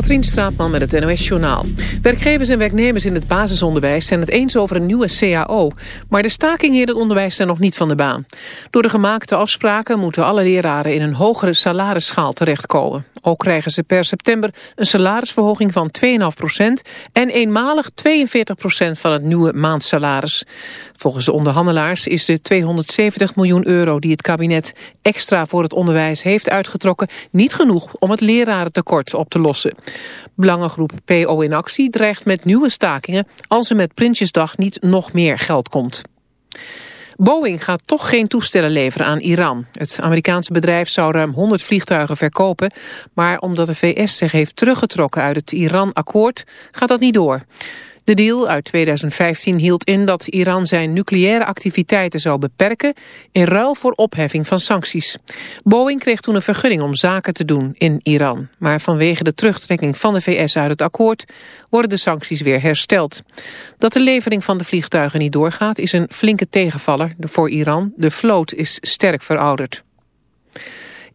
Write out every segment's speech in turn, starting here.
Katrien Straatman met het NOS-journaal. Werkgevers en werknemers in het basisonderwijs zijn het eens over een nieuwe CAO. Maar de stakingen in het onderwijs zijn nog niet van de baan. Door de gemaakte afspraken moeten alle leraren in een hogere salarisschaal terechtkomen. Ook krijgen ze per september een salarisverhoging van 2,5% en eenmalig 42% van het nieuwe maandsalaris. Volgens de onderhandelaars is de 270 miljoen euro die het kabinet extra voor het onderwijs heeft uitgetrokken niet genoeg om het lerarentekort op te lossen. Belangengroep PO in actie dreigt met nieuwe stakingen als er met Prinsjesdag niet nog meer geld komt. Boeing gaat toch geen toestellen leveren aan Iran. Het Amerikaanse bedrijf zou ruim 100 vliegtuigen verkopen... maar omdat de VS zich heeft teruggetrokken uit het Iran-akkoord... gaat dat niet door. De deal uit 2015 hield in dat Iran zijn nucleaire activiteiten zou beperken in ruil voor opheffing van sancties. Boeing kreeg toen een vergunning om zaken te doen in Iran. Maar vanwege de terugtrekking van de VS uit het akkoord worden de sancties weer hersteld. Dat de levering van de vliegtuigen niet doorgaat is een flinke tegenvaller voor Iran. De vloot is sterk verouderd.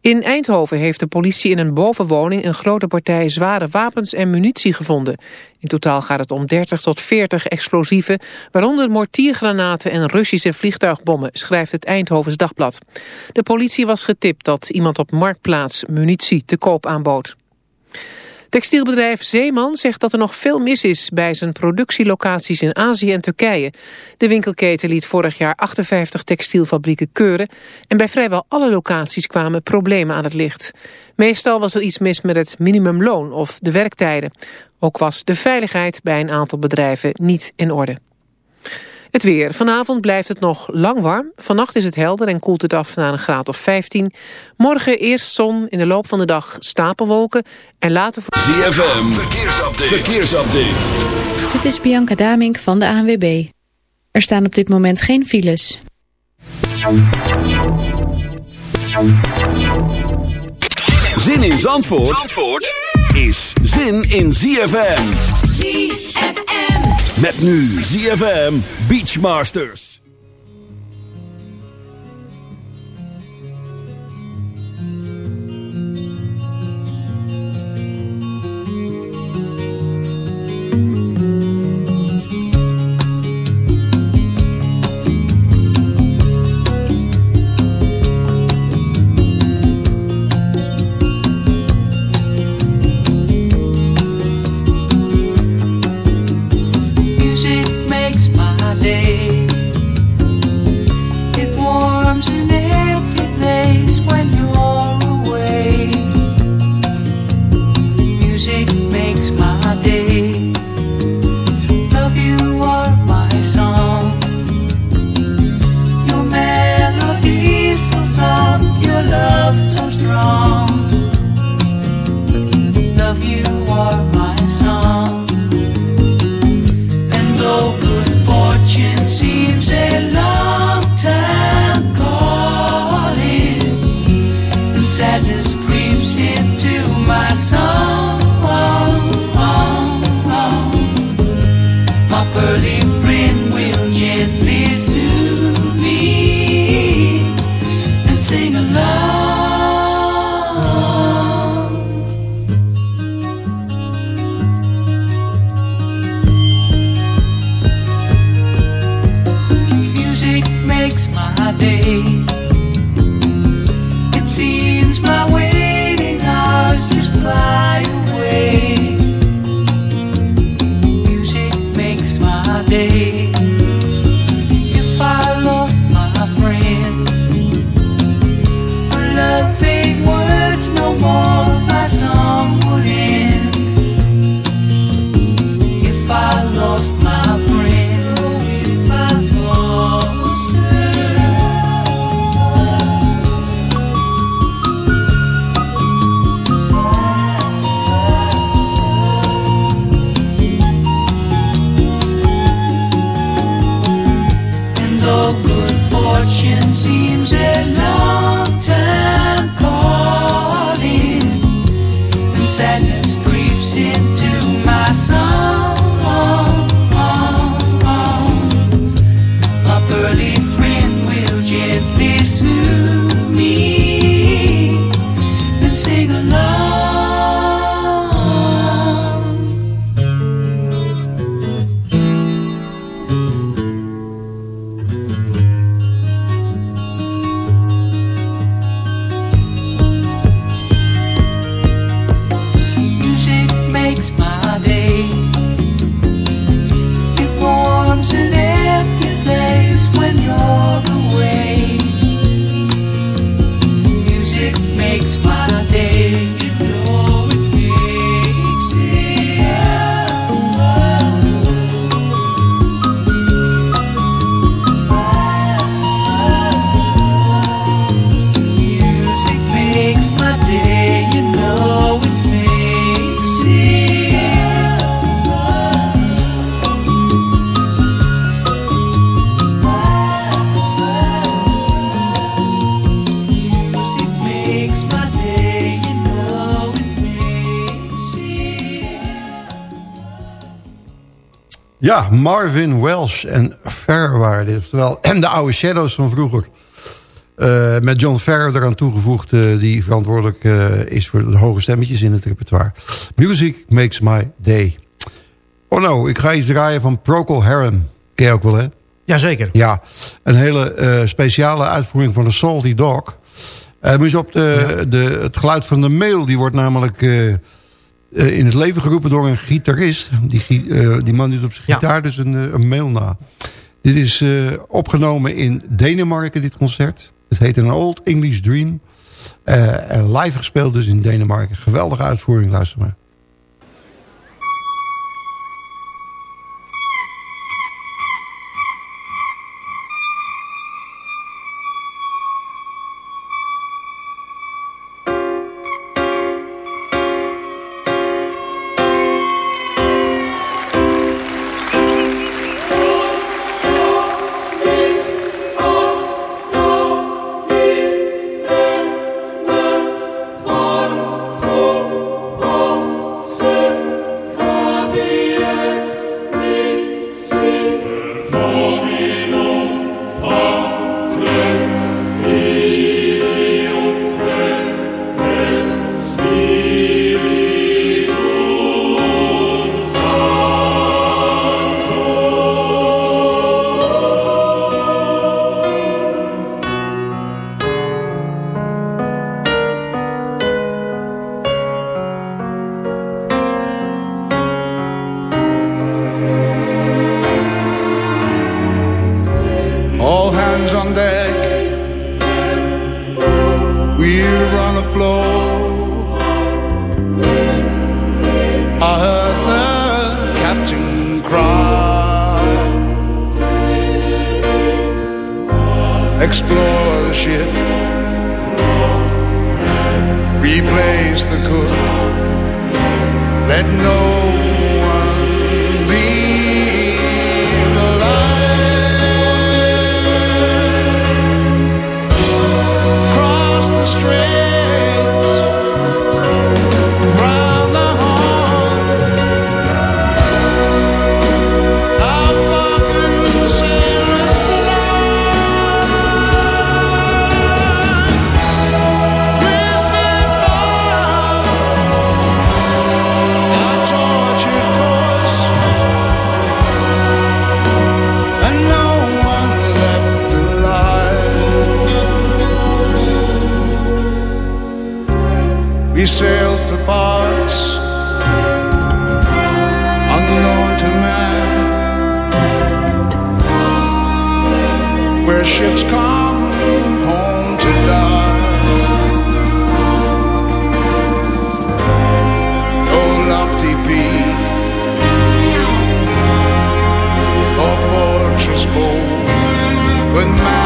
In Eindhoven heeft de politie in een bovenwoning een grote partij zware wapens en munitie gevonden. In totaal gaat het om 30 tot 40 explosieven, waaronder mortiergranaten en Russische vliegtuigbommen, schrijft het Eindhovens Dagblad. De politie was getipt dat iemand op Marktplaats munitie te koop aanbood. Textielbedrijf Zeeman zegt dat er nog veel mis is bij zijn productielocaties in Azië en Turkije. De winkelketen liet vorig jaar 58 textielfabrieken keuren en bij vrijwel alle locaties kwamen problemen aan het licht. Meestal was er iets mis met het minimumloon of de werktijden. Ook was de veiligheid bij een aantal bedrijven niet in orde. Het weer. Vanavond blijft het nog lang warm. Vannacht is het helder en koelt het af naar een graad of 15. Morgen eerst zon, in de loop van de dag stapelwolken en later... ZFM, verkeersupdate. verkeersupdate. Dit is Bianca Damink van de ANWB. Er staan op dit moment geen files. Zin in Zandvoort, Zandvoort is zin in ZFM. ZFM. Met nu ZFM Beachmasters. Ja, Marvin Welsh en Fair waren dit. Oftewel, en de oude Shadows van vroeger. Uh, met John Ferrer eraan toegevoegd... Uh, die verantwoordelijk uh, is voor de hoge stemmetjes in het repertoire. Music makes my day. Oh no, ik ga iets draaien van Procol Harum. Ken je ook wel, hè? Jazeker. Ja, een hele speciale uitvoering van de Salty Dog. Moet je op de, ja. de, het geluid van de mail... die wordt namelijk in het leven geroepen door een gitarist. Die, die man doet op zijn gitaar dus een, een mail na. Dit is opgenomen in Denemarken, dit concert. Het heet een Old English Dream. En live gespeeld dus in Denemarken. Geweldige uitvoering, luister maar. my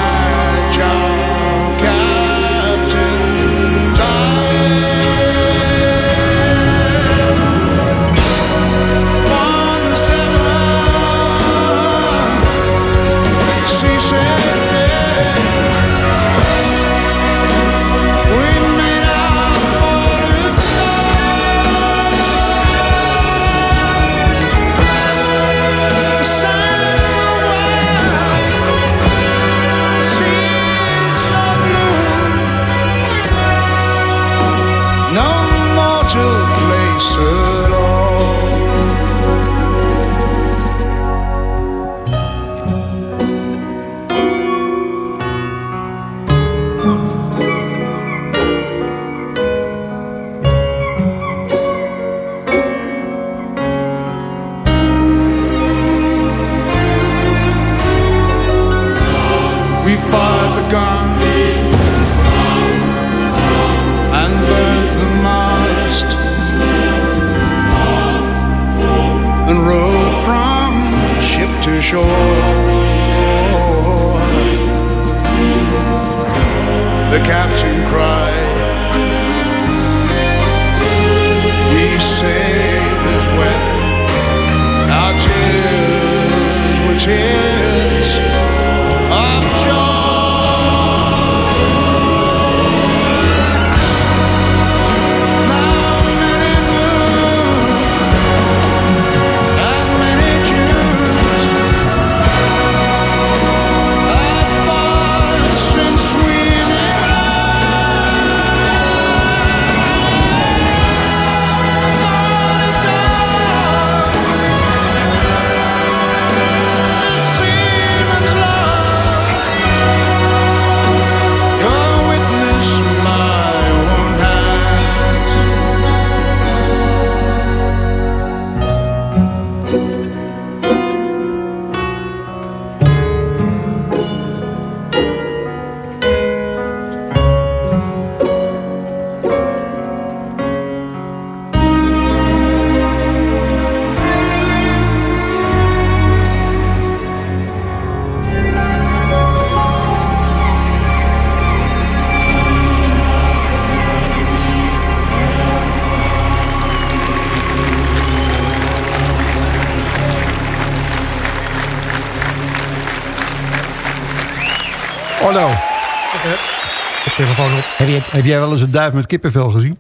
je, heb jij wel eens een duif met kippenvel gezien?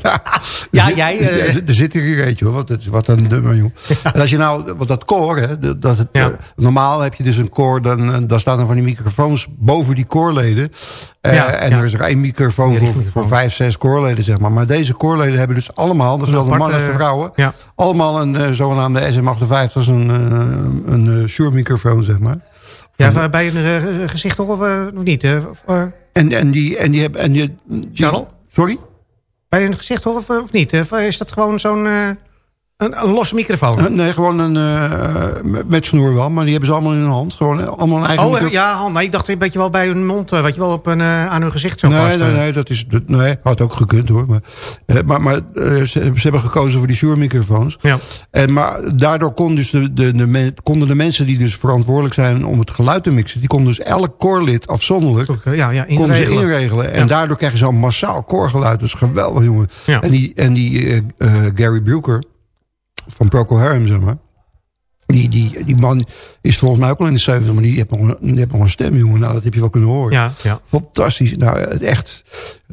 ja, jij... Uh... Er zit hier eentje hoor, wat, wat een dummer joh. En als je nou, wat dat koor, hè, dat het, Ja. uh, normaal heb je dus een koor, dan, dan staan er van die microfoons boven die koorleden. Uh, Ja, en er is er één microfoon voor, vijf, zes koorleden, zeg maar. Maar deze koorleden hebben dus allemaal, dat is wel de mannen en de vrouwen, allemaal een zogenaamde SM58, een, een uh, Shure microfoon, zeg maar. Ja, bij een gezicht nog of, of niet? Of. En, en, die, en die hebben... En die, die, Charles? Sorry? Bij een gezicht of, of niet? Is dat gewoon zo'n... Een, een, losse microfoon? Uh, nee, gewoon een... Uh, met snoer wel, maar die hebben ze allemaal in hun hand. Gewoon allemaal een eigen Oh, microfoon. ja, nee, ik dacht een beetje wel bij hun mond, weet je wel, op een, uh, aan hun gezicht zo nee. Nee, nee, dat is... Dat, nee, had ook gekund hoor. Maar, maar, maar ze, ze, hebben gekozen voor die Shure microfoons. Ja. En, maar daardoor kon dus de, de, de men, konden de mensen die dus verantwoordelijk zijn om het geluid te mixen... die konden dus elk koorlid afzonderlijk okay, ja, ja, konden ze inregelen. En ja. daardoor krijg je zo'n massaal koorgeluid. Dat is geweldig, jongen. Ja. En die, en die Gary Brooker van Procol Harum, zeg maar. Die, die, die man is volgens mij ook al in de 70, maar die heeft nog een, die heeft nog een stem, jongen. Nou, dat heb je wel kunnen horen. Ja, ja. Fantastisch. Nou, het echt.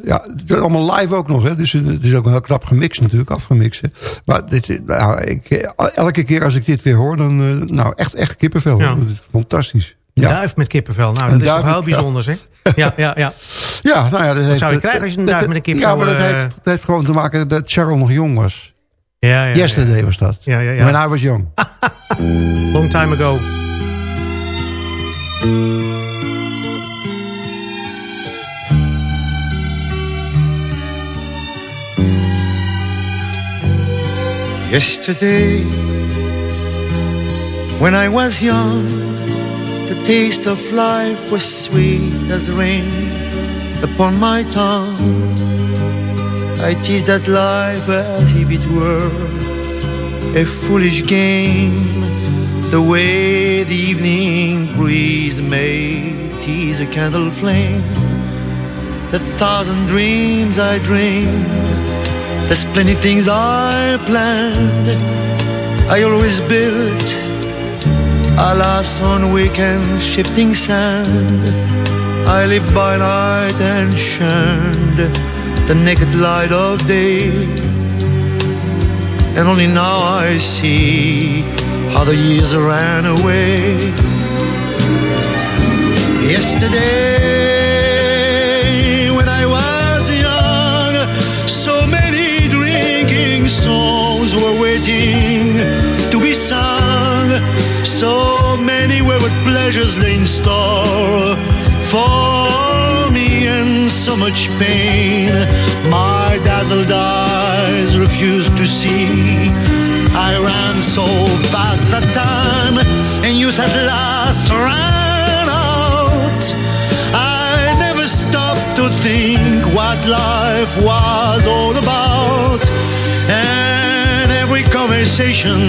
Ja, het is allemaal live ook nog, hè. Dus het is ook heel knap gemixt natuurlijk, afgemixt. Hè. Maar dit, nou, ik, elke keer als ik dit weer hoor, dan, nou, echt, echt kippenvel. Ja. Fantastisch. Een ja. duif met kippenvel. Nou, dat is toch heel bijzonder, hè? Ja, ja, ja. ja, nou ja. Dat Wat heeft, zou je krijgen als je een duif met een kippenvel... Ja, maar dat heeft, dat heeft gewoon te maken dat Charles nog jong was. Ja, ja, Yesterday ja. was dat. Ja, ja, ja. When I was young. Long time ago. Yesterday, when I was young, the taste of life was sweet as rain upon my tongue. I tease that life as if it were a foolish game, the way the evening breeze may tease a candle flame. The thousand dreams I dreamed, the splendid things I planned, I always built, alas, on weekend shifting sand. I lived by night and shunned the naked light of day. And only now I see how the years ran away. Yesterday, when I was young, so many drinking souls were waiting to be sung. So many wayward pleasures lay in store for so much pain my dazzled eyes refused to see. I ran so fast that time, and youth at last ran out. I never stopped to think what life was all about, and every conversation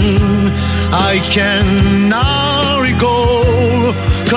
I can now recall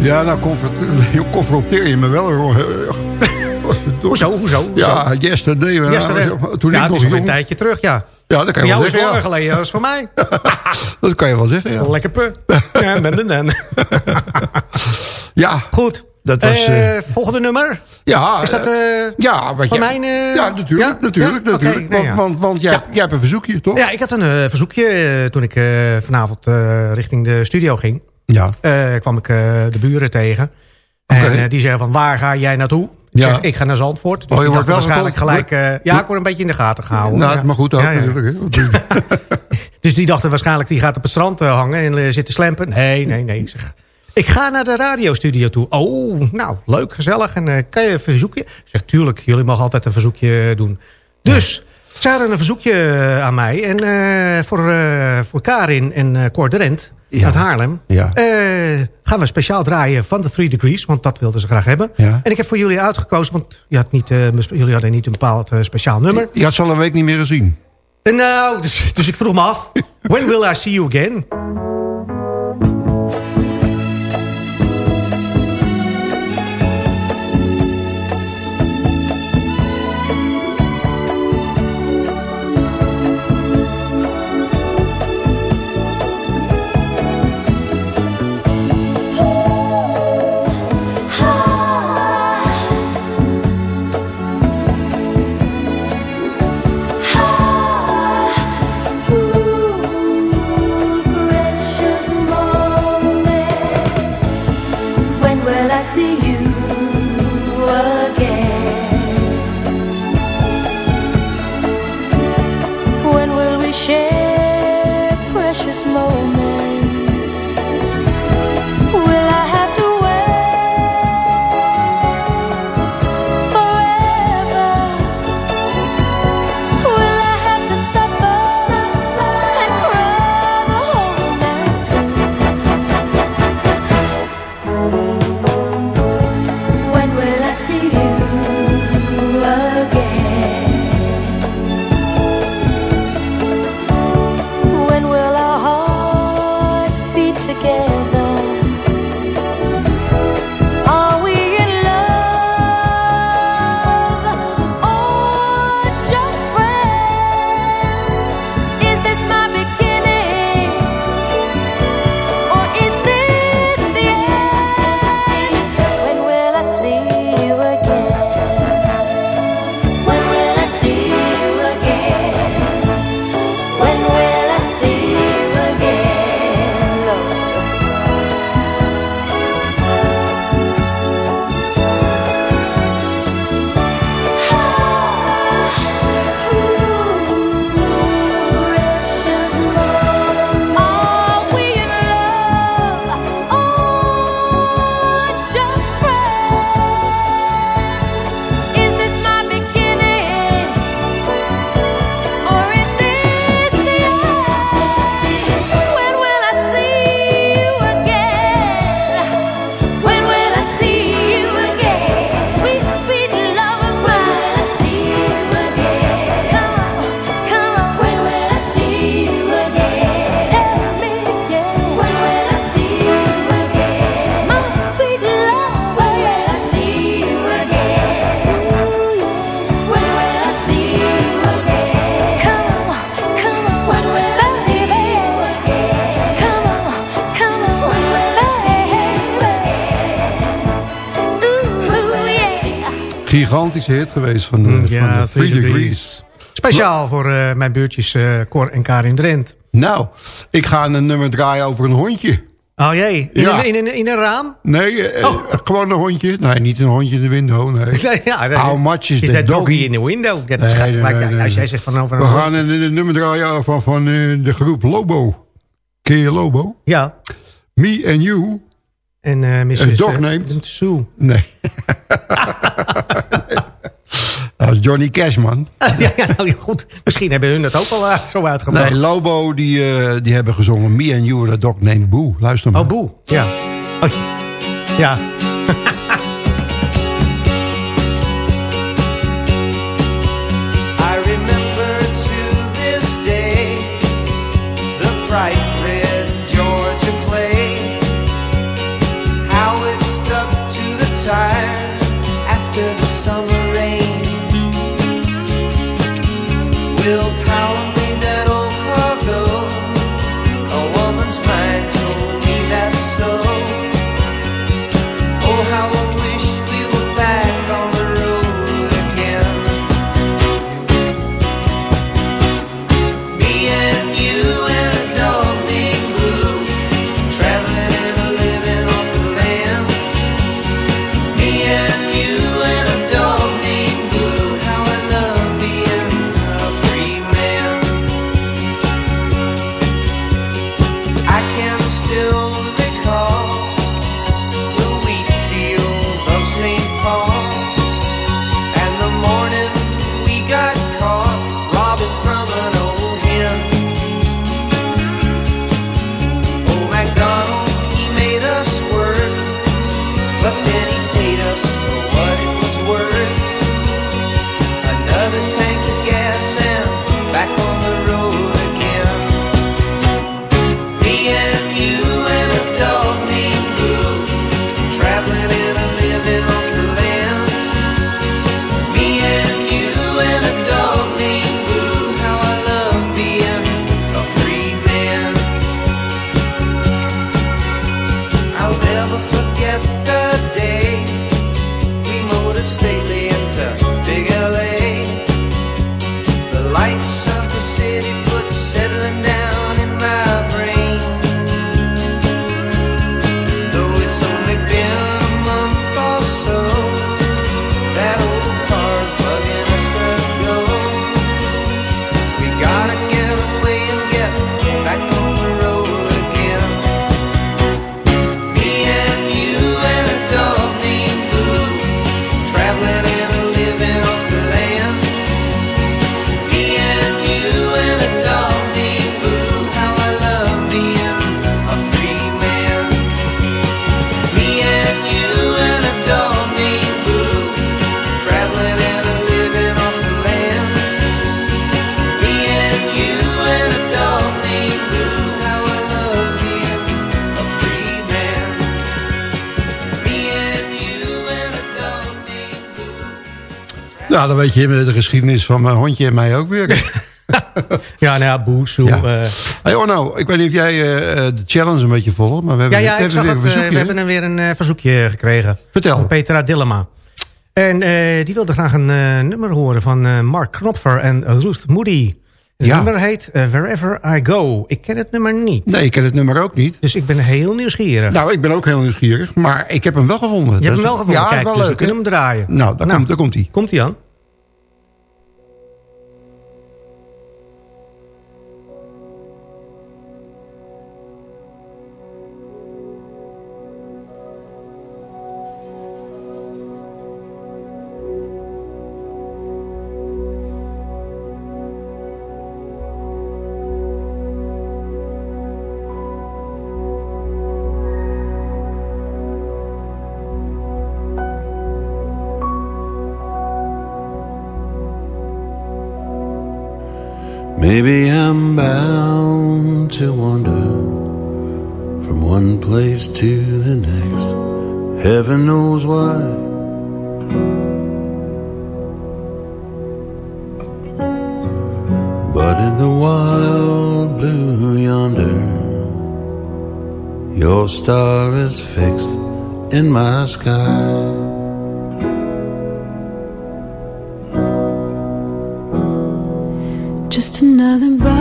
nou confronteer, je me wel. Hoezo, hoezo? Ja, yesterday. yesterday. Toen ja, ik nog jong... een tijdje terug, ja. Ja, dat kan je wel jou zeggen. is langer geleden als voor mij. dat kan je wel zeggen, ja. Lekker pu. Ja, ben, ben, ben. Ja, Goed. dat was... Eh, eh, volgende nummer. ja, Is dat... eh, eh, ja, wat van jij- mijn, eh, ja, natuurlijk, ja? natuurlijk, Ja? Natuurlijk. nee, want, ja. want, want jij, Ja. jij hebt een verzoekje, toch? ja, ik had een eh, verzoekje eh, toen ik eh, vanavond eh, richting de studio ging. Ja. eh, kwam ik eh, de buren tegen. En eh, die zeiden van, waar ga jij naartoe? Ik Ja. zeg, ik ga naar Zandvoort. Dus Oh, je wordt wel waarschijnlijk gelijk... ja, ik word een beetje in de gaten gehouden. Nou, Ja. maar goed ook Ja, natuurlijk. Dus die dachten waarschijnlijk, die gaat op het strand hangen en eh, zitten slempen. Nee, nee, nee. Ik zeg, ik ga naar de radiostudio toe. Oh, nou, leuk, gezellig. En kan je een verzoekje? Ik zeg, tuurlijk, jullie mogen altijd een verzoekje doen. Dus, ze hadden een verzoekje aan mij. En voor, voor Karin en Cor Drent Ja. uit Haarlem... Ja. eh, gaan we speciaal draaien van de Three Degrees. Want dat wilden ze graag hebben. Ja. En ik heb voor jullie uitgekozen, want je had niet, eh, jullie hadden niet een bepaald eh, speciaal nummer. Je had ze al een week niet meer gezien. En nou, dus, dus ik vroeg me af. When will I see you again? Gigantische hit geweest van de, Mm, ja, van de Three Degrees. Degrees. Speciaal voor eh, mijn buurtjes eh, Cor en Karin Drent. Nou, ik ga een nummer draaien over een hondje. Oh jee, in, Ja. een, in, een, in een raam? Nee, eh, Oh. gewoon een hondje. Nee, niet een hondje in de window, nee. ja, How much is is that doggy? in the window? Dat is nee, nee, als jij zegt van over We een gaan een, een nummer draaien van, van de groep Lobo. Ken je Lobo? Ja, Me and You? En Mrs. Een dog eh, named? Sue. Nee. Dat is Johnny Cash, man. ja, nou goed. Misschien hebben hun het ook al eh, zo uitgebracht. Nee, Lobo, die, die hebben gezongen Me and You, a dog named Boo. Luister maar. Oh, boe. Ja. Oh, ja. Nou, dan weet je de geschiedenis van mijn hondje en mij ook weer. ja, nou ja. Ja. Uh... Ik weet niet of jij eh, eh, de challenge een beetje volgt, maar we hebben, ja, we hebben weer een verzoekje. we hebben weer een verzoekje gekregen. Vertel. Van Petra Dillema. En die wilde graag een nummer horen van Mark Knopfer en Ruth Moody. Het nummer heet Wherever I Go. Ik ken het nummer niet. Nee, ik ken het nummer ook niet. Dus ik ben heel nieuwsgierig. Nou, ik ben ook heel nieuwsgierig, maar ik heb hem wel gevonden. Je hebt hem wel gevonden, ja, kijk, wel dus leuk, we kunnen hem draaien. Nou, daar, nou, komt, daar komt hij. Komt hij aan. Just another body.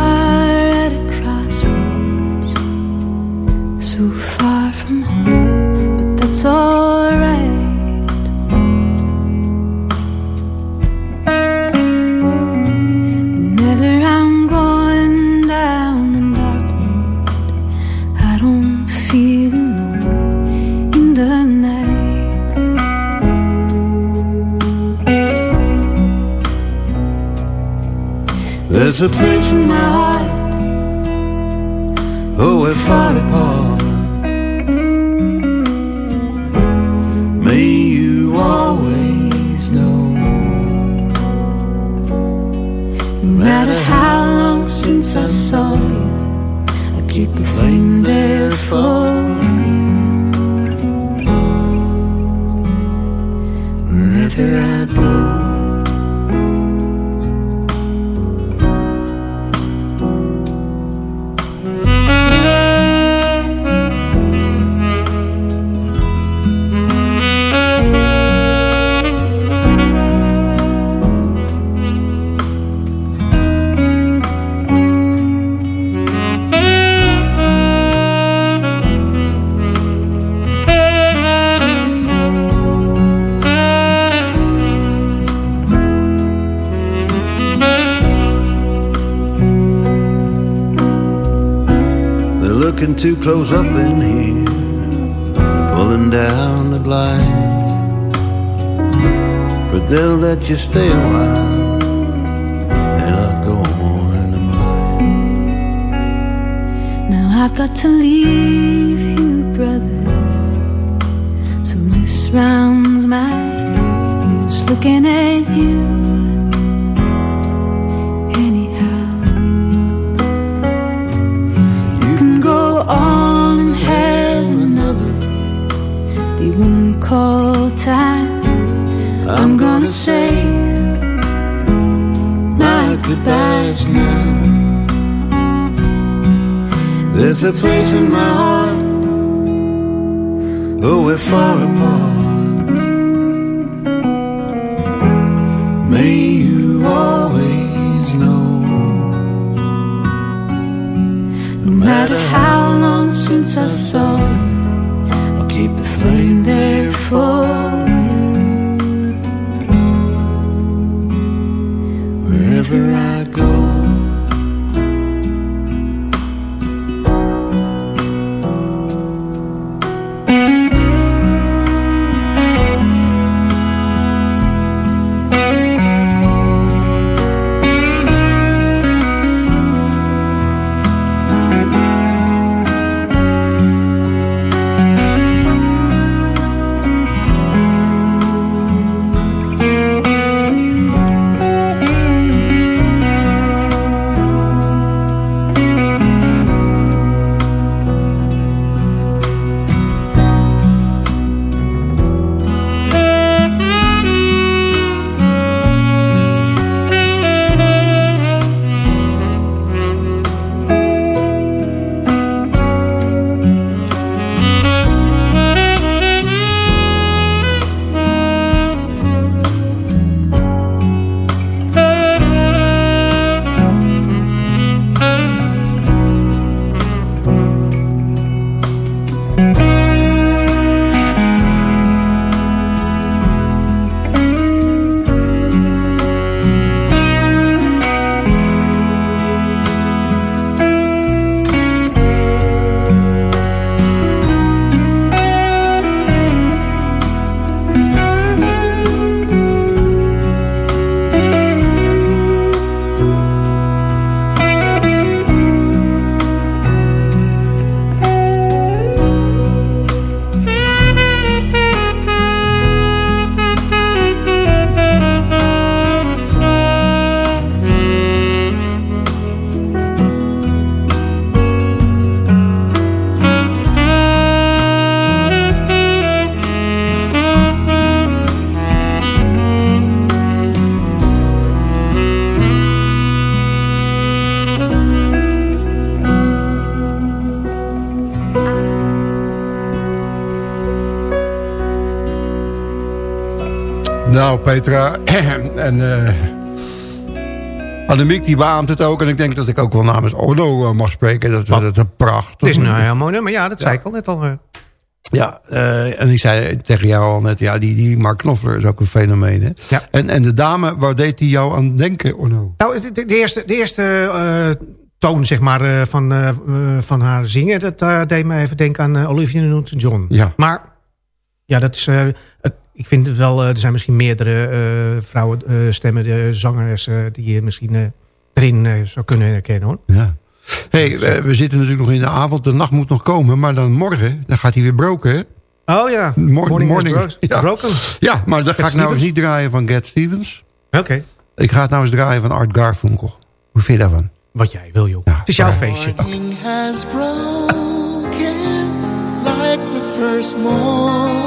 There's a place you stay a while. And I'll go on to mine. Now I've got to leave you, brother. So this round's mine. Who's looking at you? Say my goodbyes now. There's a place in my heart. Oh, we're far apart. May you always know. No matter how long since I saw you, I'll keep the flame there for Wherever I Petra. en eh Annemiek die beaamt het ook. En ik denk dat ik ook wel namens Orno eh, mag spreken. Dat, Wat? dat een pracht. Het is een heel mooi nummer. Ja, dat zei ik al net al. eh. Ja, en ik zei tegen jou al net, ja, die, die Mark Knopfler is ook een fenomeen. Hè? Ja. En, en de dame, waar deed die jou aan denken, Orno? Nou, de, de- eerste, de eerste toon zeg maar, van, van haar zingen... dat deed me even denken aan Olivia Newton-John. Ja. Maar ja, dat is, het, ik vind het wel... eh, er zijn misschien meerdere eh vrouwenstemmen, stemmen, de zangeressen... die je misschien eh, erin eh, zou kunnen herkennen. hoor. Ja. hey, we, we zitten natuurlijk nog in de avond. De nacht moet nog komen. Maar dan morgen, dan gaat hij weer broken, hè? Oh ja, Mor- Morning, morning. Ja. Broken. Ja, maar dan ga ik nou eens niet draaien van Cat Stevens. Oké, Ik ga het nou eens draaien van Art Garfunkel. Hoe vind je daarvan? wat jij wil joh. Ja, het is jouw feestje. morning has broken like the first morning.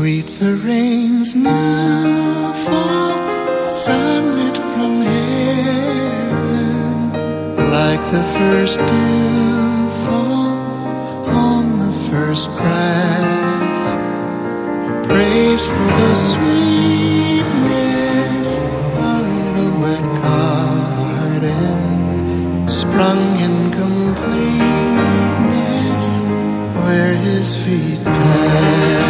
Sweet the rains now fall, sunlit from heaven, like the first dew fall on the first grass. Praise for the sweetness of the wet garden, sprung in completeness where his feet pass.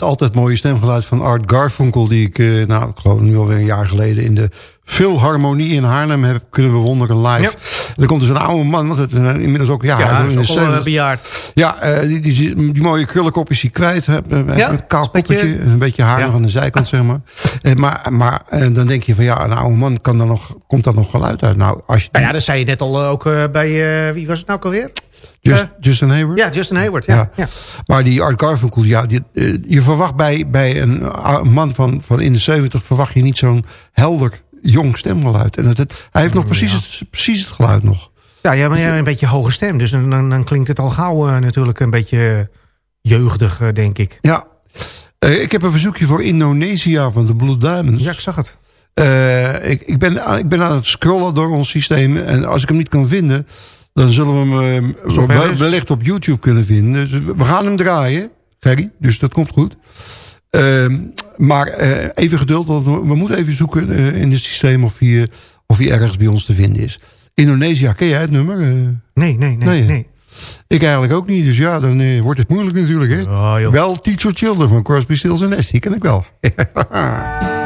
het altijd mooie stemgeluid van Art Garfunkel... die ik, eh, nou, ik geloof nu alweer een jaar geleden... in de Philharmonie in Haarlem heb kunnen bewonderen live. Er komt dus een oude man, want het is inmiddels ook... Ja, Ja, is de ook al eh, 70. bejaard. Ja, eh, die, die, die mooie krullenkop is hij kwijt. hè. Ja, een kaal is een beetje- koppetje, een beetje haar Ja. aan de zijkant, zeg maar. Eh, maar maar eh, dan denk je van ja, een oude man, kan daar nog, komt daar nog geluid uit? Nou, als je... Nou ja, dat zei je net al eh, ook eh, bij... eh, wie was het nou alweer? Just- eh, Justin Hayward? Ja, Justin Hayward. Ja. Ja. ja. Maar die Art Garfunkel, ja, die, eh, je verwacht bij, bij een uh, man van, van in de 70 verwacht je niet zo'n helder jong stemgeluid. En het, het- hij heeft nog precies, het, precies het geluid nog. Ja, ja, maar een beetje hoge stem. Dus dan, dan, dan klinkt het al gauw eh, natuurlijk een beetje jeugdig, denk ik. Ja. Ik heb een verzoekje voor Indonesië van de Blue Diamonds. Ja, ik zag het. Ik, ik, ben, ik ben aan het scrollen door ons systeem. En als ik hem niet kan vinden, dan zullen we hem eh, wellicht op YouTube kunnen vinden. Dus we gaan hem draaien, Gerry. Dus dat komt goed. Ehm, maar eh, even geduld, want we, we moeten even zoeken eh, in het systeem of hij, of hij ergens bij ons te vinden is. Indonesië, ken jij het nummer? Nee, nee, nee. Nee, nee, ik eigenlijk ook niet, dus ja, dan wordt het moeilijk natuurlijk. Hè? Oh, wel Teach Your Children van Crosby, Stills Nash, die ken ik wel.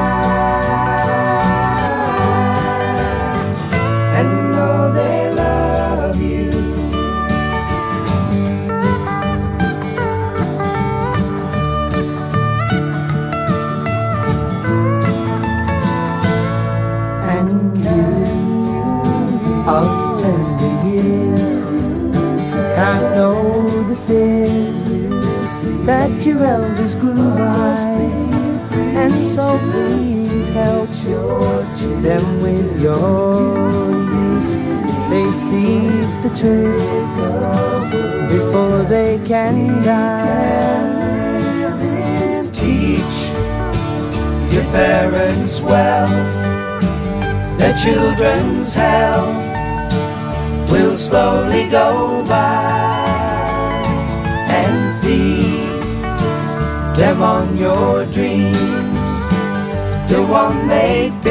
With your youth. They see the truth before they can die. Teach your parents well their children's hell will slowly go by and feed them on your dreams. The one they picked,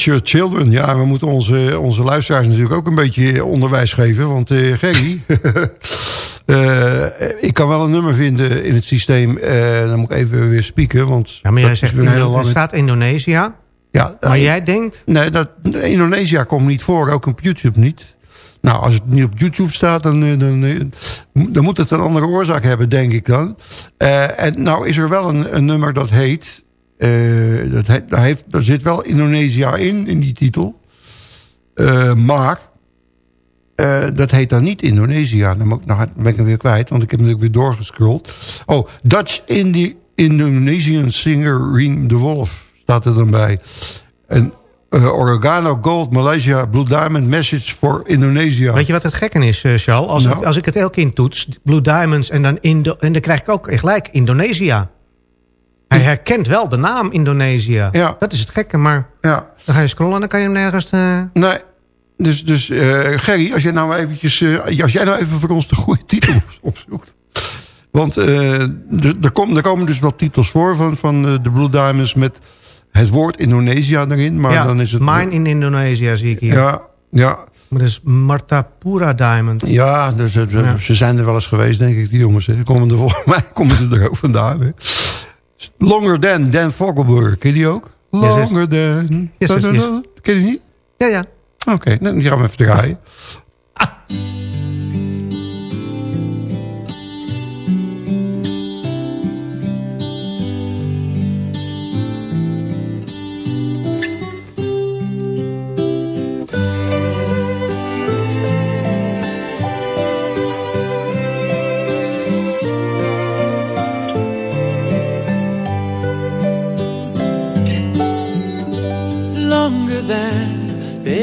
Teach your children. Ja, we moeten onze, onze luisteraars natuurlijk ook een beetje onderwijs geven. Want eh Gerry, eh, ik kan wel een nummer vinden in het systeem. eh, dan moet ik even weer spieken. Want Ja, maar jij zegt, een hele er lange... staat Indonesië. Ja, Maar eh, jij denkt... Nee, dat, Indonesië komt niet voor, ook op YouTube niet. Nou, als het niet op YouTube staat, dan, dan, dan moet het een andere oorzaak hebben, denk ik dan. En nou is er wel een, een nummer dat heet... eh, dat daar, heeft, daar zit wel Indonesië in, in die titel. Eh, maar eh, dat heet dan niet Indonesië. Dan, ben ik hem weer kwijt, want ik heb natuurlijk weer doorgescrolld. Oh, Dutch Indi Indonesian singer Riem de Wolf staat er dan bij. En eh, Oregano Gold Malaysia Blue Diamond Message voor Indonesië. Weet je wat het gekken is, eh, Charles? Als, Nou. ik, als ik het elke keer toets, Blue Diamonds en dan, Indo en dan krijg ik ook gelijk Indonesië. Hij herkent wel de naam Indonesië. Ja. Dat is het gekke, maar Ja, dan ga je scrollen en dan kan je hem nergens... eh, nee. Dus, dus eh, Gerry, als jij nou eventjes, eh, als jij nou even voor ons de goede titel opzoekt. Want eh, er, er, kom- er komen dus wel titels voor van, van de Blue Diamonds met het woord Indonesië erin. Maar ja, dan is het... Mine in Indonesië zie ik hier. Ja, ja, Maar dat is Martapura Diamond. ja, dus, Ja. ze zijn er wel eens geweest, denk ik, die jongens. Hè. Komen er, volgens mij komen ze er ook vandaan. Hè. Longer Than, Dan Vogelburg. Ken je die ook? Longer Than. Yes, yes, yes. Ken je die niet? Ja, ja. Oké, dan die gaan we even draaien. longer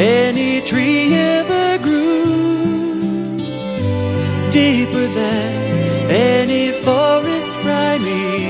any tree ever grew, deeper than any forest primeval.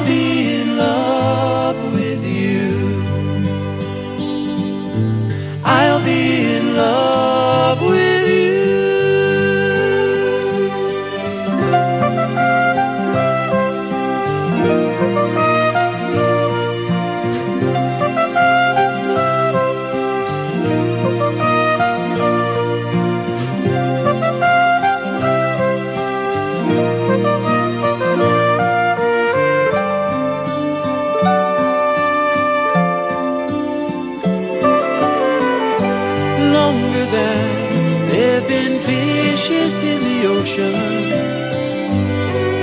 love than there've been fishes in the ocean,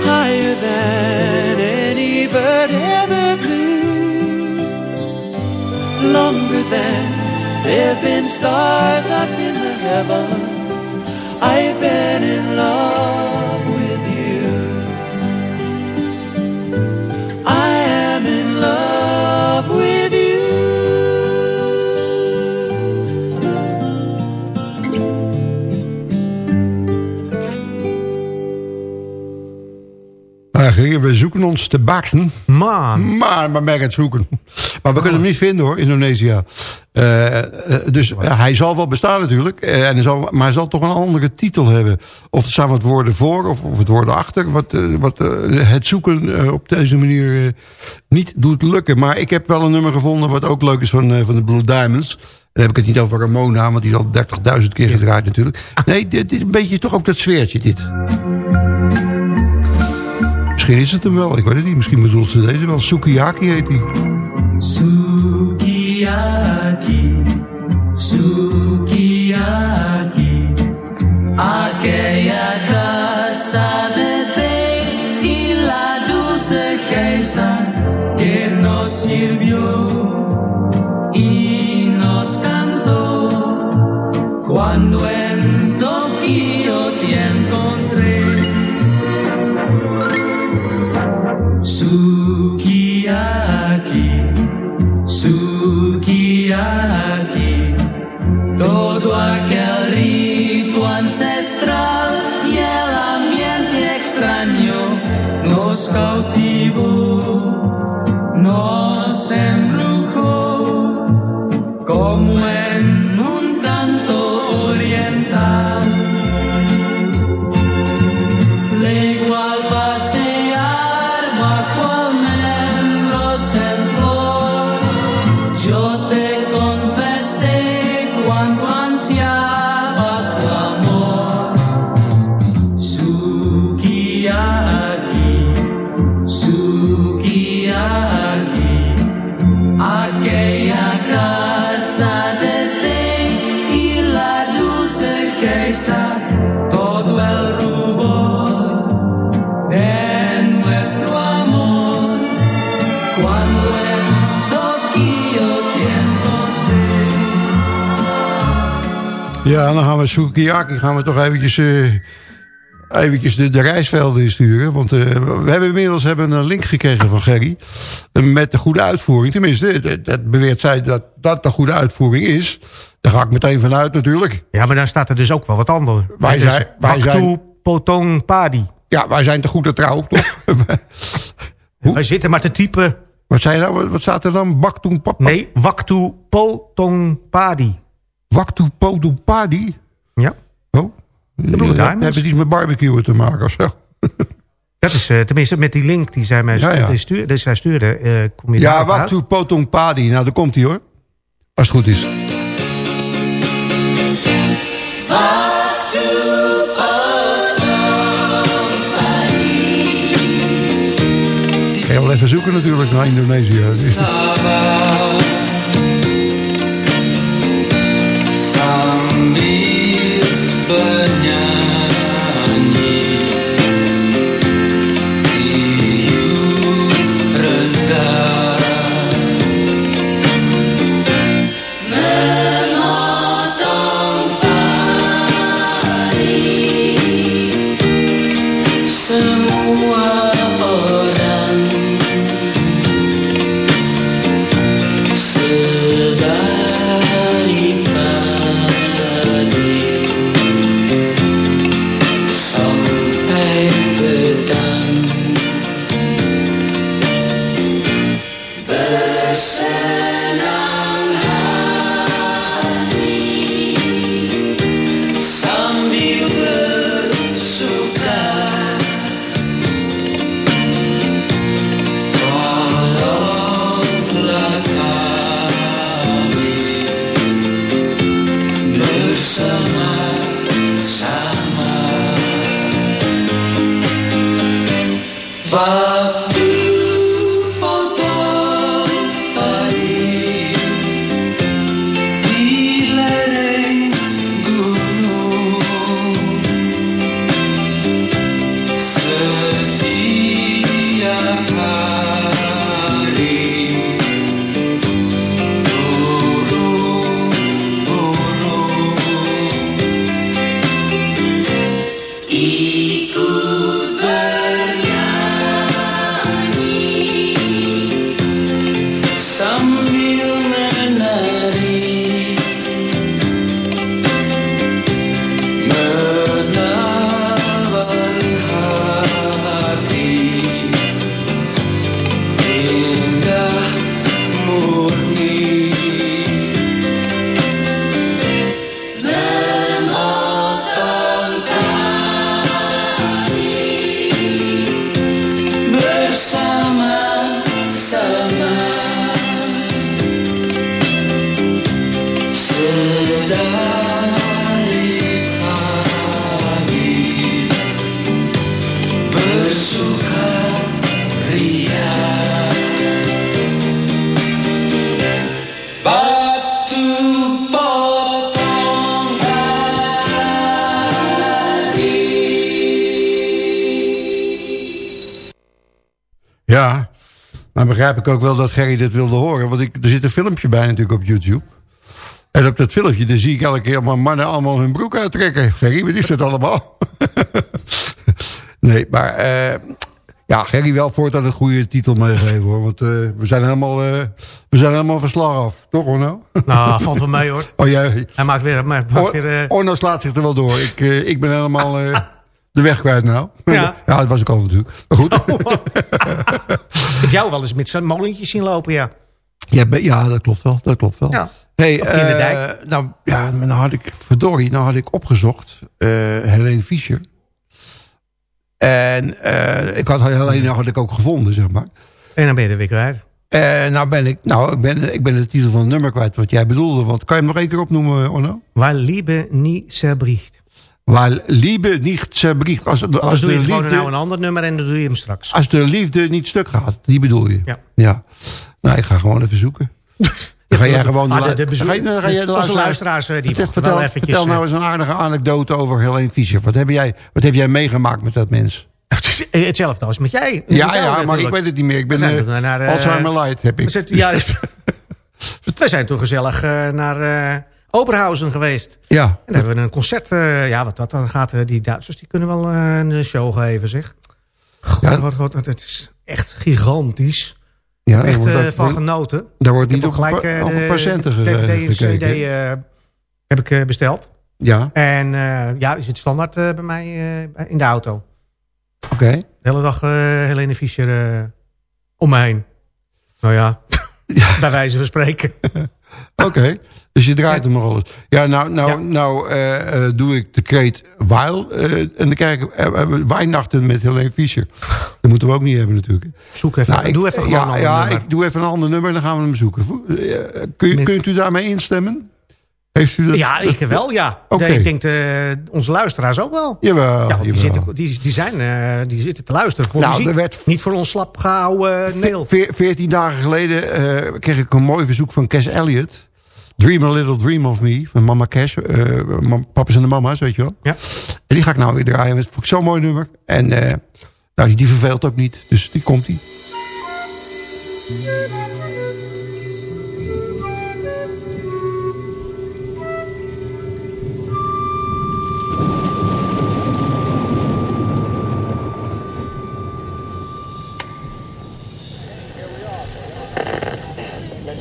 higher than any bird ever flew, longer than there've been stars up in the heavens. I've been in love we zoeken ons te baksen. Maar, maar merk het zoeken. Maar we kunnen hem niet vinden hoor, Indonesië. Eh, eh, dus ja, hij zal wel bestaan natuurlijk. Eh, en hij zal, maar hij zal toch een andere titel hebben. Of er staan wat woorden voor of, of het woorden achter. Wat, eh, wat eh, het zoeken eh, op deze manier eh, niet doet lukken. Maar ik heb wel een nummer gevonden wat ook leuk is van, eh, van de Blue Diamonds. Dan heb ik het niet over Ramona, want die is al 30.000 keer gedraaid natuurlijk. Nee, dit, dit is een beetje toch ook dat sfeertje dit. Misschien is het hem wel, ik weet het niet. Misschien bedoelt ze deze wel. Sukiyaki heet hij. Sukiyaki, sukiyaki, akeya casadete y la dulce geisa que nos sirvió extraño nos cautivó, Ja, dan gaan we Sukiyaki gaan we toch eventjes, eh, eventjes de, de reisvelden insturen. Want eh, we hebben inmiddels hebben een link gekregen van Gerry. eh, Met de goede uitvoering. Tenminste, dat, beweert zij dat dat de goede uitvoering is. Daar ga ik meteen vanuit natuurlijk. Ja, maar daar staat er dus ook wel wat anders. Wij is zijn- wij zijn- Potong Padi. Ja, wij zijn te goed trouw, toch? Wij zitten maar te typen. wat, zei nou? Wat- staat er dan? Baktoen? Nee, Waktu Potong Padi. Waktu podu padi? Ja. Oh. Blue Diamonds. Heeft het iets met barbecuen te maken of zo? Dat is eh, tenminste met die link die zij mij Ja, ja. die stuur, zij stuurde. eh, kom je Ja? Waktu potong padi. Nou, daar komt hij hoor. Als het goed is. Wel even zoeken natuurlijk naar Indonesië. begrijp ik ook wel dat Gerry dit wilde horen. Want ik, er zit een filmpje bij natuurlijk op YouTube. En op dat filmpje dan zie ik elke keer maar mannen allemaal hun broek uittrekken. Gerry, wat is dat allemaal? nee, maar eh, ja, Gerry wel voortaan een goede titel meegeven hoor. Want eh, we zijn helemaal, eh, we zijn helemaal van slag af. Toch Orno? Nou, valt wel mee hoor. Oh, jij, Hij maakt weer... Maakt, maakt weer Orno slaat zich er wel door. Ik, ik ben helemaal de weg kwijt nou. Ja. ja, dat was ik al natuurlijk. Maar goed. ik heb jou wel eens met zo'n molentje zien lopen, ja. Ja, ja, dat klopt wel. Dat klopt wel. Ja. Hey, eh, nou, ja, nou had ik, verdorie, nou had ik opgezocht, eh Helene Fischer. En eh, ik had Helene had ik ook gevonden, zeg maar. En dan ben je er weer kwijt. En nou ben ik, nou, ik ben, ik ben de titel van het nummer kwijt wat jij bedoelde. Want kan je hem nog één keer opnoemen, Orno? Waar Liebe nie zerbricht. Waar liebe niet zerbricht. Als, als, doe de je gewoon nou een ander nummer en dan doe je hem straks. als de liefde niet stuk gaat, die bedoel je? Ja. Ja. Nou, ik ga gewoon even zoeken. Dan ga jij gewoon... Ah, de, lu- de bezoek- ga je- ga de luisteraars- luisteraars eh, die Vertel, vertel, wel eventjes... vertel nou eens een aardige anekdote over Helene Fischer. Wat heb jij, wat heb jij meegemaakt met dat mens? eh, Hetzelfde als met jij. Met Ja, jou ja, maar ik weet het niet meer. Ik ben We eh, naar, eh, Alzheimer light, heb We ik. zitten- ja, we zijn toen gezellig eh, naar eh Oberhausen geweest. Ja, En dan hebben we een concert. eh, ja, wat dat dan gaat, eh, die Duitsers die kunnen wel eh, een show geven, zeg. God, Ja. wat, wat, het is echt gigantisch. ja echt daar dat- van genoten. daar wordt niet op, gelijk op de patiënten DVD en CD heb ik besteld. Ja, En ja, die zit standaard bij mij in de auto. oké. De hele dag Helene Fischer om me heen. Nou ja, bij wijze van spreken. Oké, dus je draait hem nog eens. Ja, nou, nou, Ja. nou eh, eh, doe ik de kreet Weil. eh, en dan kijk ik, we Weihnachten met Helene Fischer. Dat moeten we ook niet hebben natuurlijk. Zoek even, Nou, ik- doe even ja, een ander ja, nummer. ik doe even een ander nummer en dan gaan we hem zoeken. Kun, Met- kunt u daarmee instemmen? Heeft u dat? Ja, ik wel, ja. Oké. Ik denk de, onze luisteraars ook wel. Jawel, Ja, want die, zitten, die, die, zijn, die zitten te luisteren voor Nou, muziek. er werd- Niet voor ons slap gehouden neel. Veer- Veertien dagen geleden kreeg ik een mooi verzoek van Cass Elliot. Dream a Little Dream of Me. Van Mama Cash. eh, mam- papa's en de mama's, weet je wel. Ja. En die ga ik nou weer draaien. Dat vond ik zo'n mooi nummer. En eh, nou, die, die verveelt ook niet. Dus die komt die.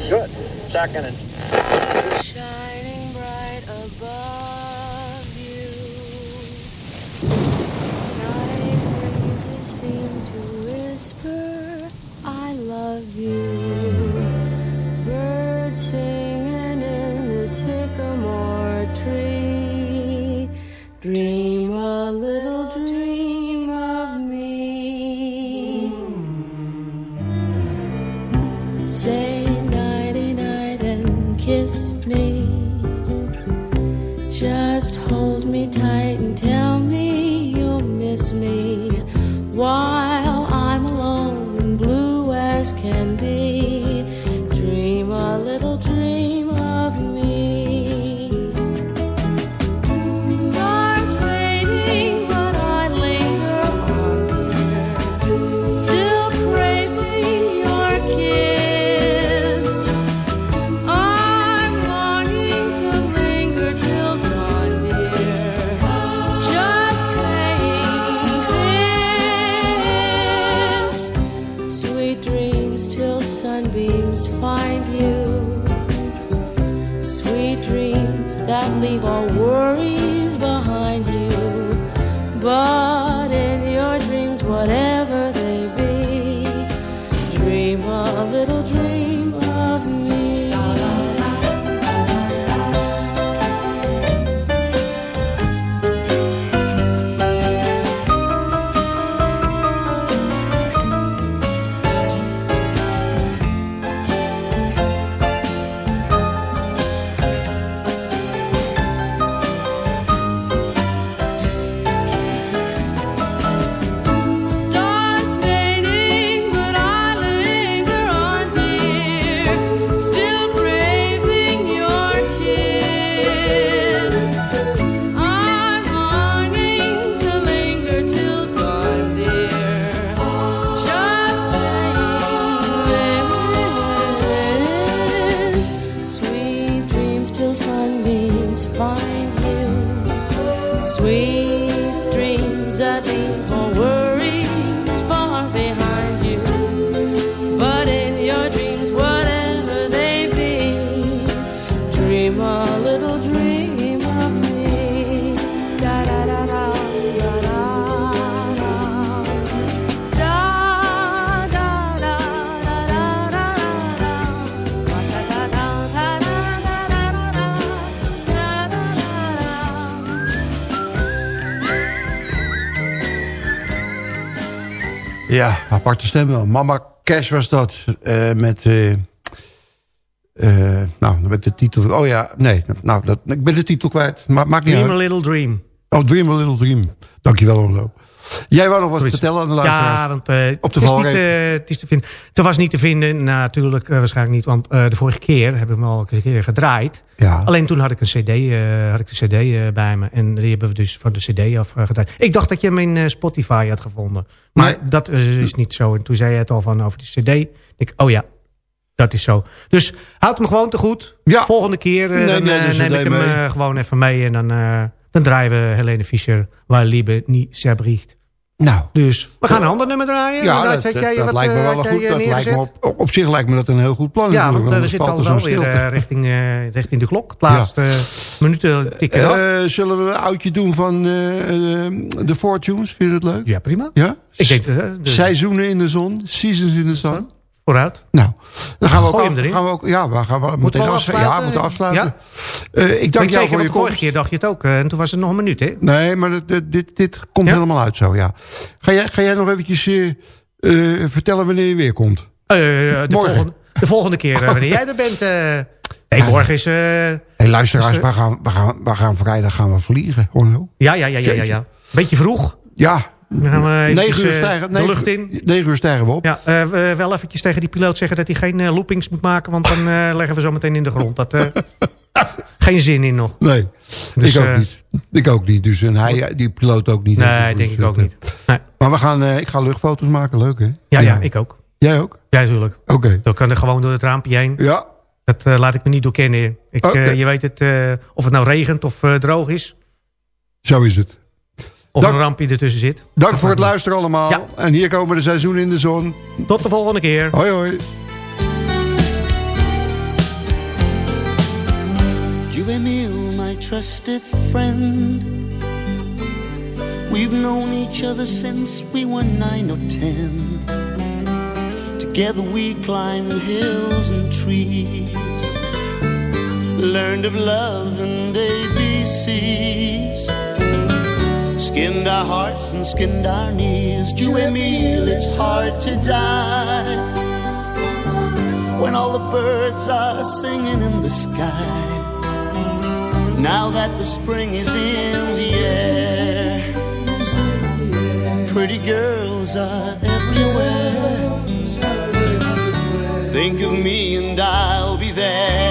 Good. Second and aparte stem wel. Mama Cash was dat. eh, met... eh, eh, nou, dan ben ik de titel... Oh ja, nee. Nou, dat, ik ben de titel kwijt. Maar maakt niet Dream a. Little Dream. Oh, Dream a Little Dream. Dankjewel, Orlo. Jij wou nog wat vertellen aan de luisteraars? Ja, want eh, Op de het, is niet, eh, het is te vinden. Het was niet te vinden, natuurlijk eh, waarschijnlijk niet. Want de vorige keer heb ik hem al een keer gedraaid. Ja. Alleen toen had ik een cd, had ik de cd bij me. En die hebben we dus van de cd af eh, gedraaid. Ik dacht dat je hem in Spotify had gevonden. Maar Nee. dat is, niet zo. En toen zei je het al van over die cd. Ik, oh ja, dat is zo. Dus houd hem gewoon te goed. Ja. Volgende keer Nee, dan, nee, CD neem ik hem mee. gewoon even mee. En dan, dan draaien we Helene Fischer. Waar Liebe niet zerbricht. Nou, Dus we gaan een ander nummer draaien. ja, Dan dat, jij dat wat, lijkt me eh, wel een goed. eh, Dat lijkt me neergezet? op, op zich lijkt me dat een heel goed plan. Ja, want we anders zitten al wel weer eh, richting, eh, richting de klok. Het laatste eh, minuten tikken af. Eh, zullen we een oudje doen van eh, eh, de Fortunes? Vind je dat leuk? Ja, prima. Ja? Ik denk dat... eh, de- Seizoenen in de zon, seasons in de sun. Vooruit. Nou, dan gaan we ook, af, gaan we ook ja, we gaan we Moeten we afsluiten. Ja, moeten afsluiten. Ja? Eh, ik Dank dank ik jou zeker, voor je vorige keer dacht je het ook. eh, en toen was het nog een minuut, hè? Nee, maar dit, dit, dit, komt Ja? helemaal uit zo, ja. Ga jij, ga jij nog eventjes eh, vertellen wanneer je weer komt? De, Morgen. volgende, de volgende keer, wanneer jij er bent. nee, morgen is... eh, hey, luisteraars, Dus, we, gaan, we, gaan, we gaan vrijdag gaan we vliegen. Hoor nou? ja, ja, ja, ja, ja, ja. Beetje vroeg. Ja, Gaan we eventjes, 9 uur eh, stijgen, de lucht in. 9 uur stijgen we op. Ja, eh, we- wel eventjes tegen die piloot zeggen dat hij geen eh, loopings moet maken. Want dan eh, leggen we zo meteen in de grond. Dat, eh, geen zin in nog. Nee, Dus, ik ook eh, niet. Ik ook niet. Dus en hij, die piloot ook niet. Nee, Dus, denk ik eh, ook niet. Nee. Maar we gaan, eh, ik ga luchtfoto's maken. Leuk, hè? Ja, ja, ik ook. Jij ook? Ja, natuurlijk. Oké. Dan kan er gewoon door het raampje heen. Ja, Dat eh, laat ik me niet doorkennen. Ik, eh, je weet het, eh, of het nou regent of eh, droog is. zo is het. Of Dank- een rampje ertussen zit. Dank voor het luisteren allemaal. Ja. En hier komen de seizoenen in de zon. Tot de volgende keer. Hoi hoi. You Emil, my trusted friend. We've known each other since we were nine or ten. Together we climbed hills and trees, learned of love and ABCs, skinned our hearts and skinned our knees. You Emil, it's hard to die when all the birds are singing in the sky. Now that the spring is in the air, pretty girls are everywhere. Think of me and I'll be there.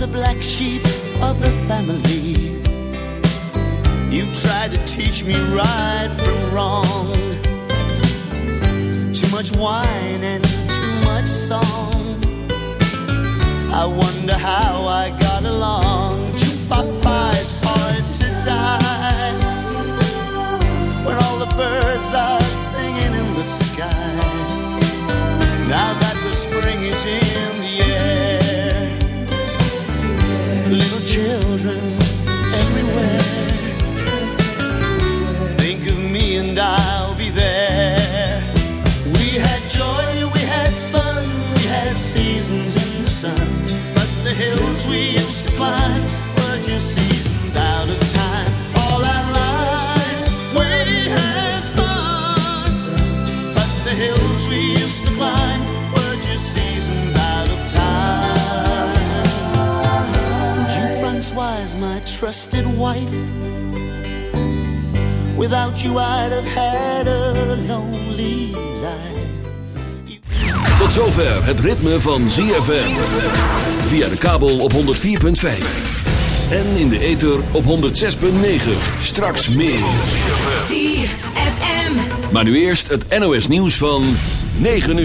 The black sheep of the family. You tried to teach me right from wrong. Too much wine and too much song. I wonder how I got along. Papa, it's hard to die when all the birds are singing in the sky. Now that the spring is in children trusted wife. Without you, I'd have had a lonely life. Tot zover het ritme van ZFM. Via de kabel op 104.5. En in de ether op 106.9. Straks meer. ZFM. Maar nu eerst het NOS nieuws van 9 uur.